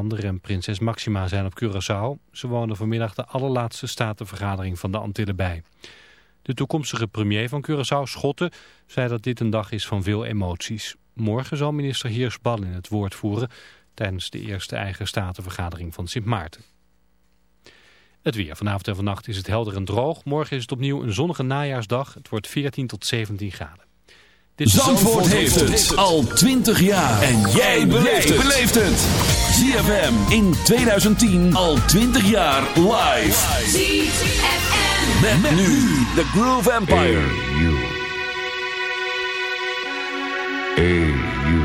Ander en prinses Maxima zijn op Curaçao. Ze wonen vanmiddag de allerlaatste statenvergadering van de Antillen bij. De toekomstige premier van Curaçao, Schotten, zei dat dit een dag is van veel emoties. Morgen zal minister Heers in het woord voeren tijdens de eerste eigen statenvergadering van Sint Maarten. Het weer. Vanavond en vannacht is het helder en droog. Morgen is het opnieuw een zonnige najaarsdag. Het wordt 14 tot 17 graden. Dit Zandvoort, heeft het al 20 jaar. En jij beleeft het. ZFM in 2010 al 20 jaar live. ZFM. Met, nu The Groove Empire. Hey you.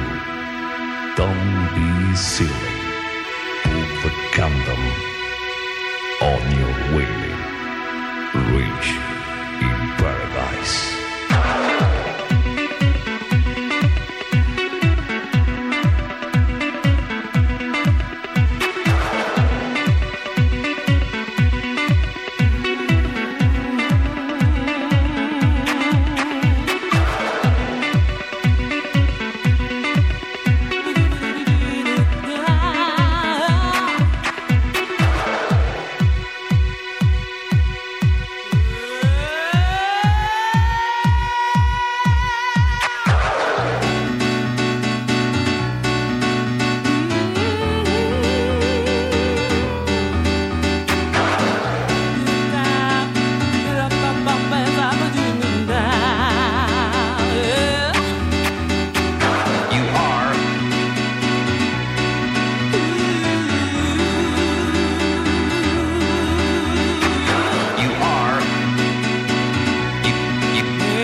Don't be silly. Put the condom on your way.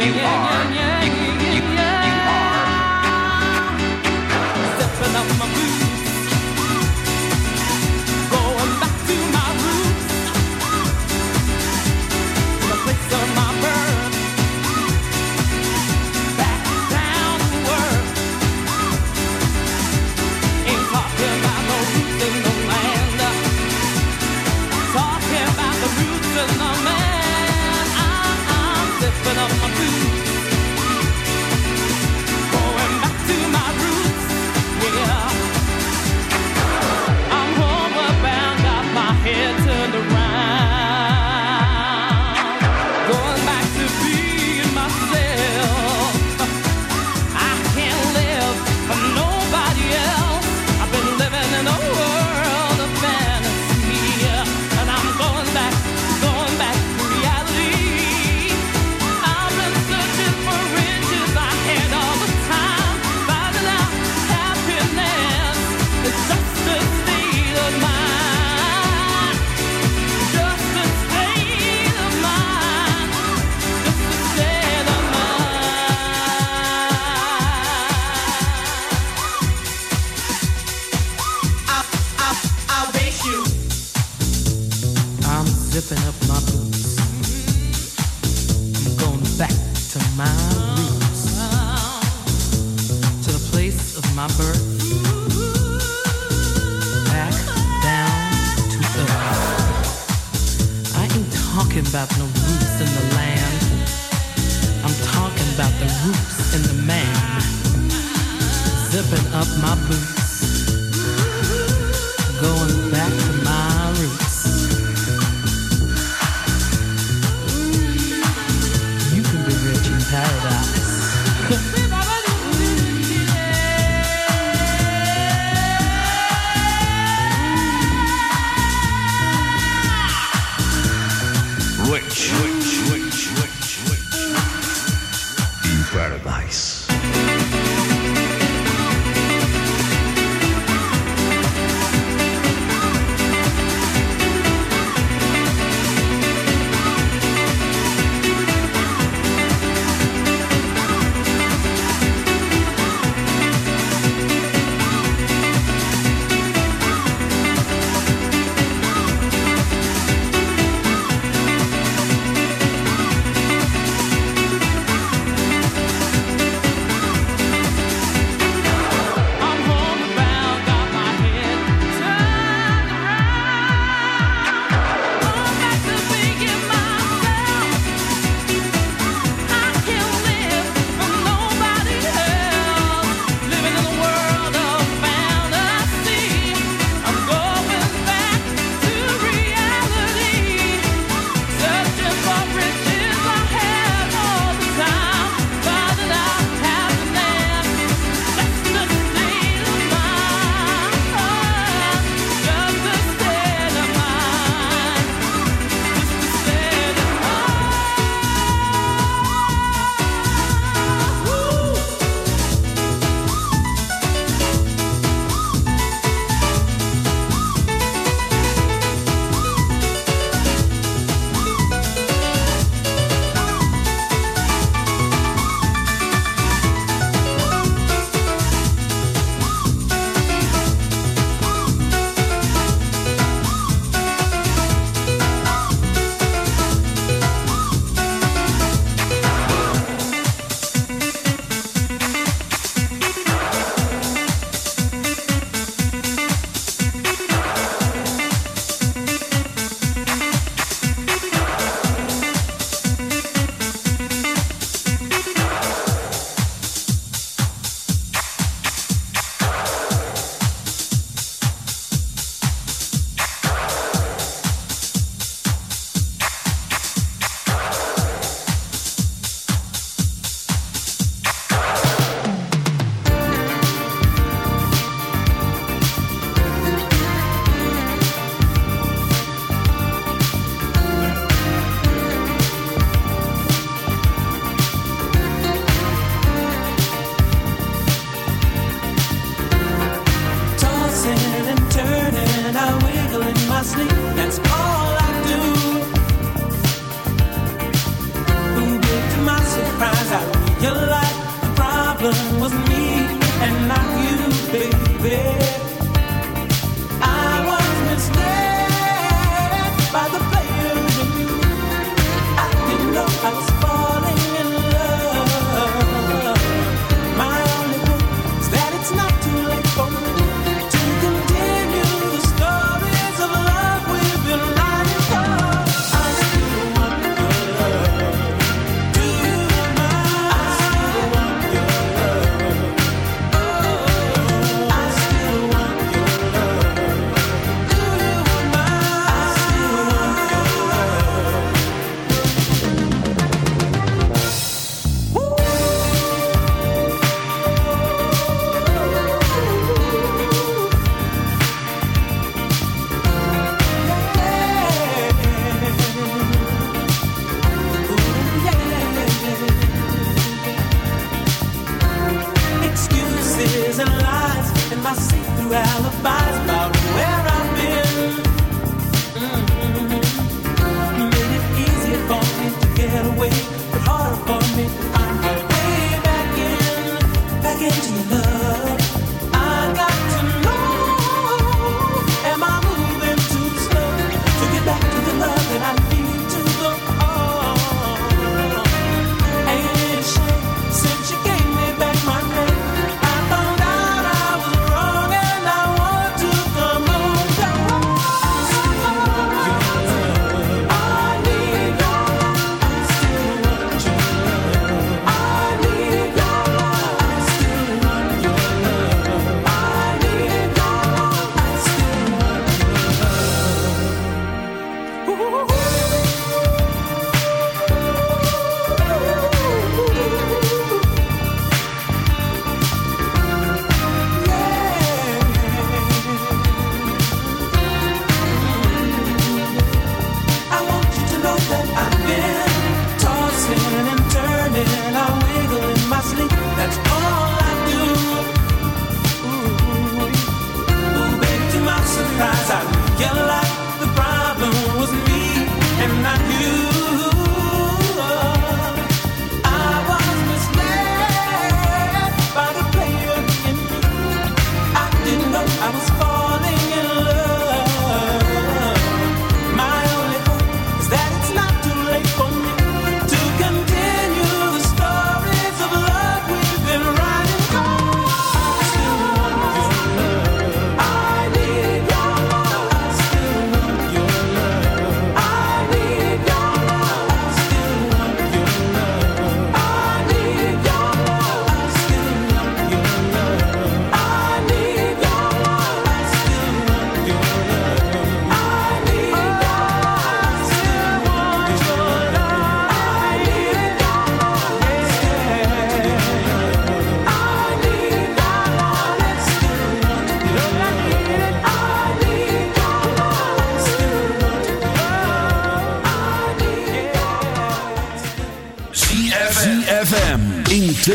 You are.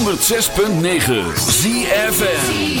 106.9 ZFN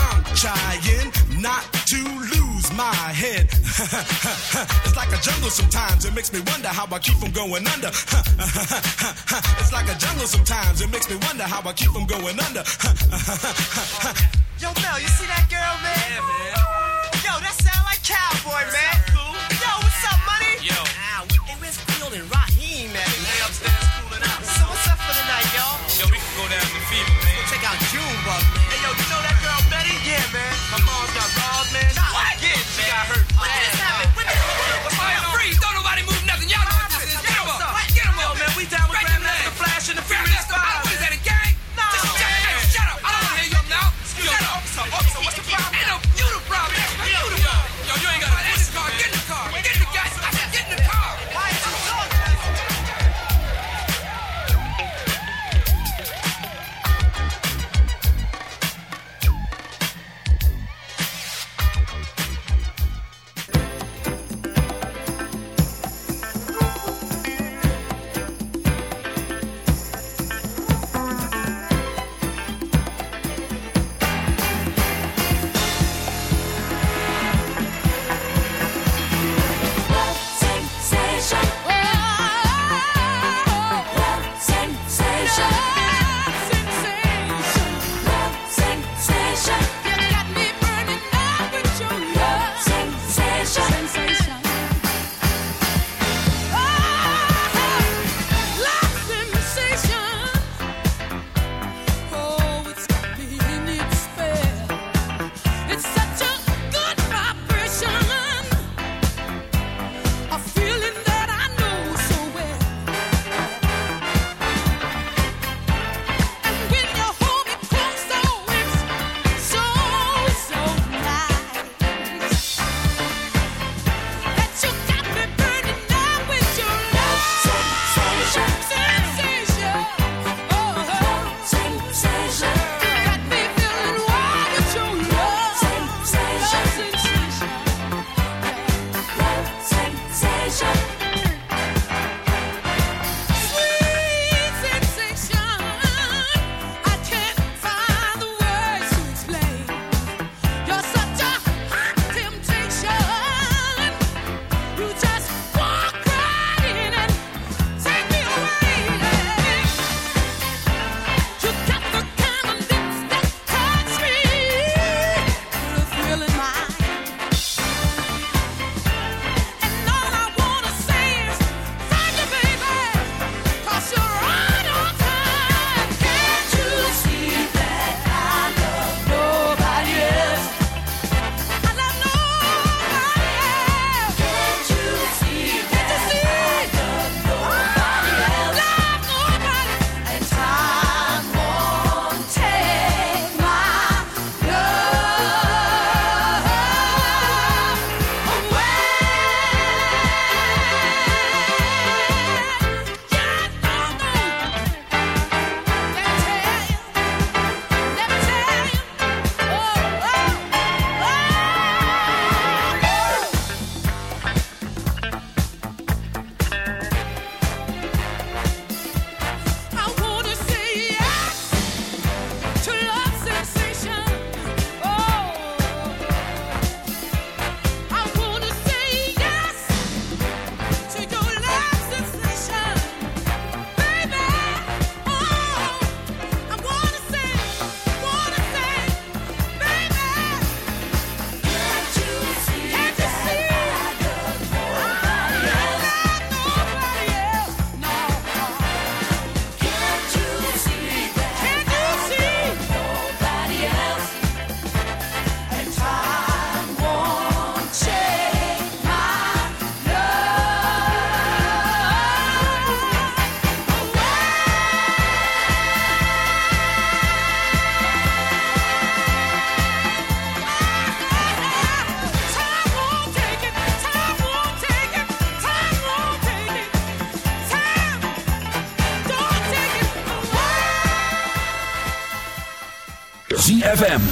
I'm trying not to lose my head. it's like a jungle sometimes. It makes me wonder how I keep from going under. it's like a jungle sometimes. It makes me wonder how I keep from going under. Yo, Mel, you see that girl, man? Yeah, man. Yo, that sound like cowboy, man. Cool. Yo, what's up, money? Yo. Ah, hey, where's Field and Raheem,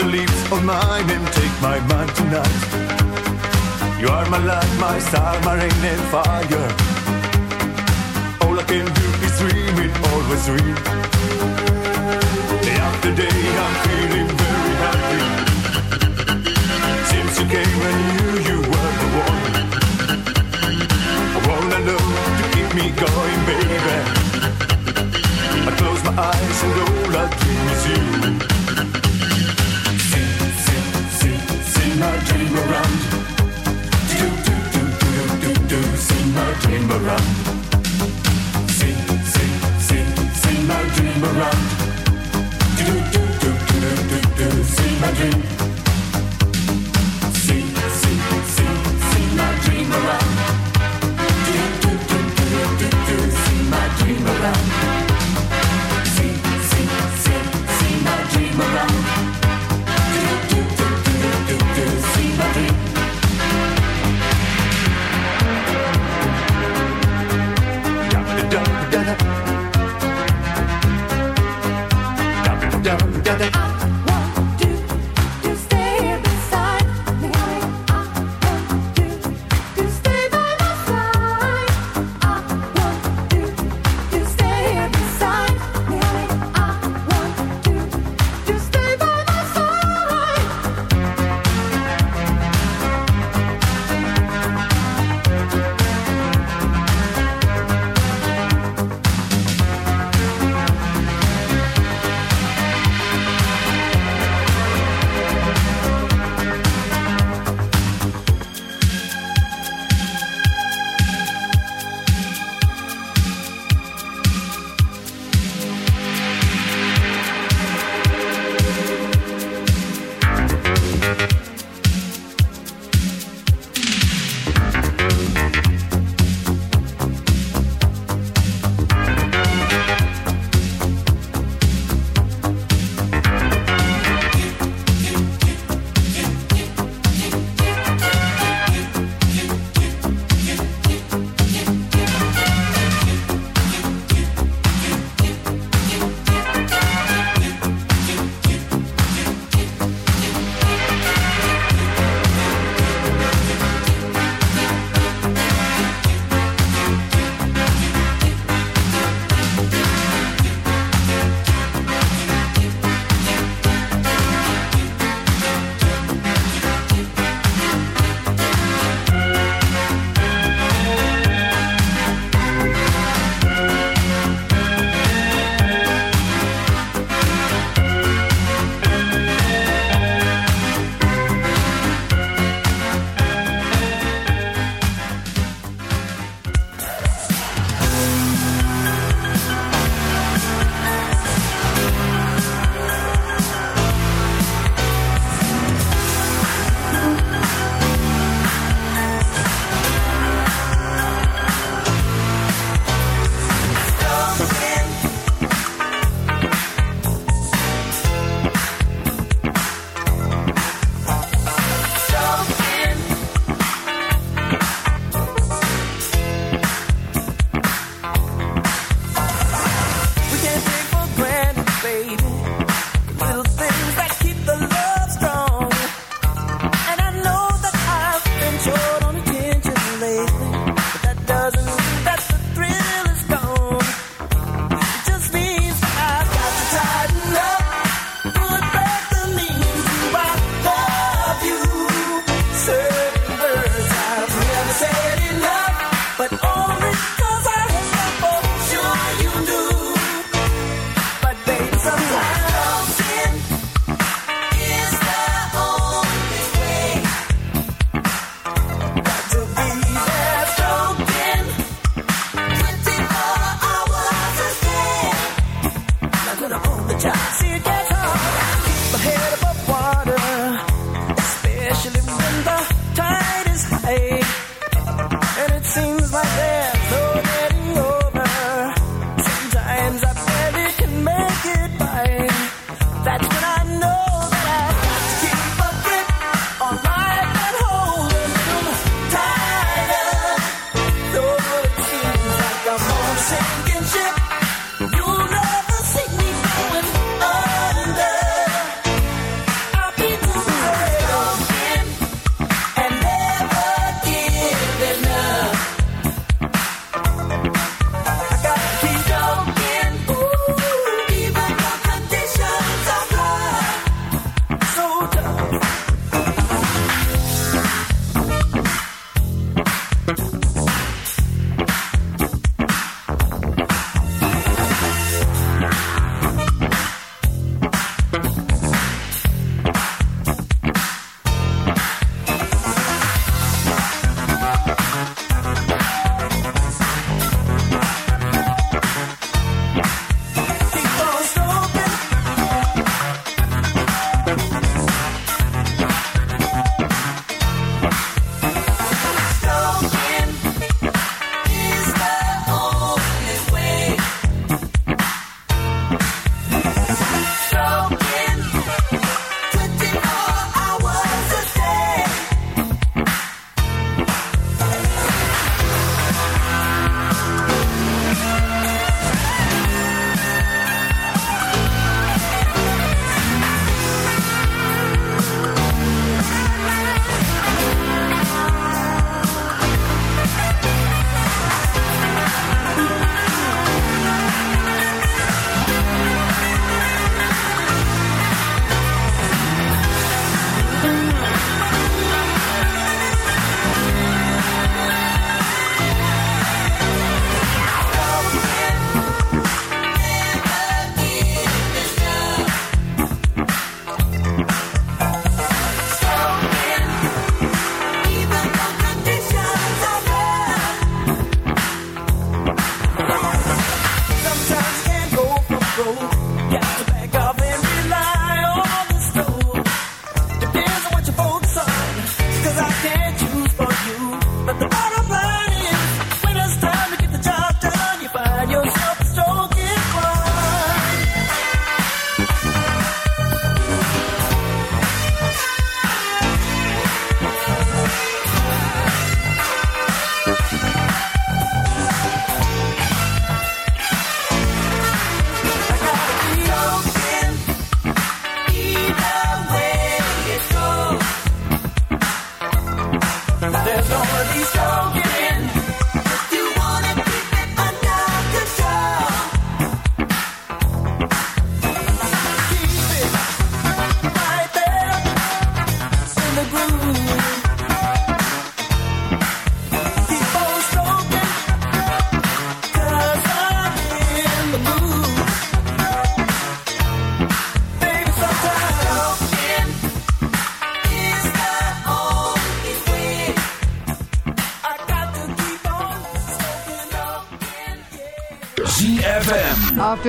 Your lips on mine and take my mind tonight. You are my light, my star, my rain and fire. All I can do is dream it, always dream. Day after day, I'm feeling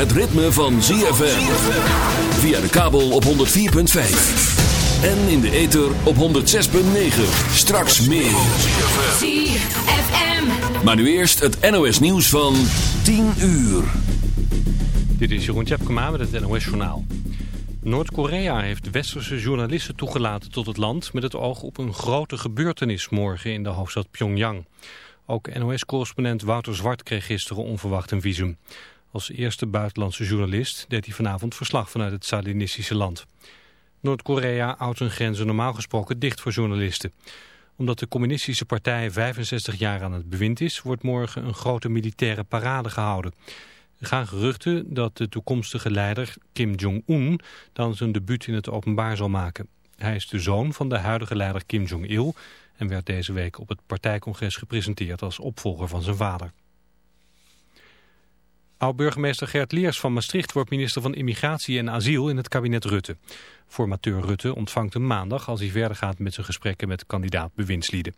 Het ritme van ZFM. Via de kabel op 104.5. En in de ether op 106.9. Straks meer. ZFM. Maar nu eerst het NOS nieuws van 10 uur. Dit is Jeroen Tjepkema met het NOS Journaal. Noord-Korea heeft westerse journalisten toegelaten tot het land... met het oog op een grote gebeurtenis morgen in de hoofdstad Pyongyang. Ook NOS-correspondent Wouter Zwart kreeg gisteren onverwacht een visum. Als eerste buitenlandse journalist deed hij vanavond verslag vanuit het Stalinistische land. Noord-Korea houdt zijn grenzen normaal gesproken dicht voor journalisten. Omdat de communistische partij 65 jaar aan het bewind is... wordt morgen een grote militaire parade gehouden. Er gaan geruchten dat de toekomstige leider Kim Jong-un... dan zijn debuut in het openbaar zal maken. Hij is de zoon van de huidige leider Kim Jong-il... en werd deze week op het partijcongres gepresenteerd als opvolger van zijn vader. Oud-burgemeester Gert Leers van Maastricht wordt minister van Immigratie en Asiel in het kabinet Rutte. Formateur Rutte ontvangt hem maandag als hij verder gaat met zijn gesprekken met kandidaat bewindslieden.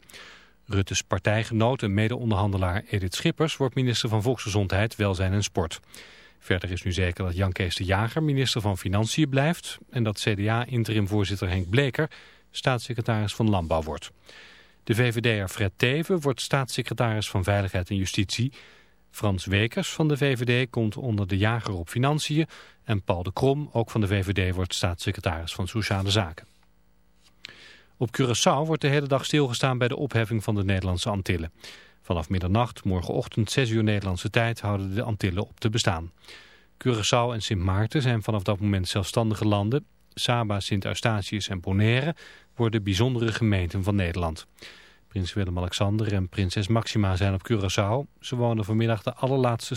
Rutte's partijgenoot en mede-onderhandelaar Edith Schippers wordt minister van Volksgezondheid, Welzijn en Sport. Verder is nu zeker dat Jan Kees de Jager minister van Financiën blijft en dat CDA-interimvoorzitter Henk Bleker staatssecretaris van Landbouw wordt. De VVD'er Fred Teven wordt staatssecretaris van Veiligheid en Justitie. Frans Wekers van de VVD komt onder de jager op financiën. En Paul de Krom, ook van de VVD, wordt staatssecretaris van Sociale Zaken. Op Curaçao wordt de hele dag stilgestaan bij de opheffing van de Nederlandse Antillen. Vanaf middernacht, morgenochtend 6 uur Nederlandse tijd, houden de Antillen op te bestaan. Curaçao en Sint Maarten zijn vanaf dat moment zelfstandige landen. Saba, Sint Eustatius en Bonaire worden bijzondere gemeenten van Nederland. Prins Willem-Alexander en prinses Maxima zijn op Curaçao. Ze wonen vanmiddag de allerlaatste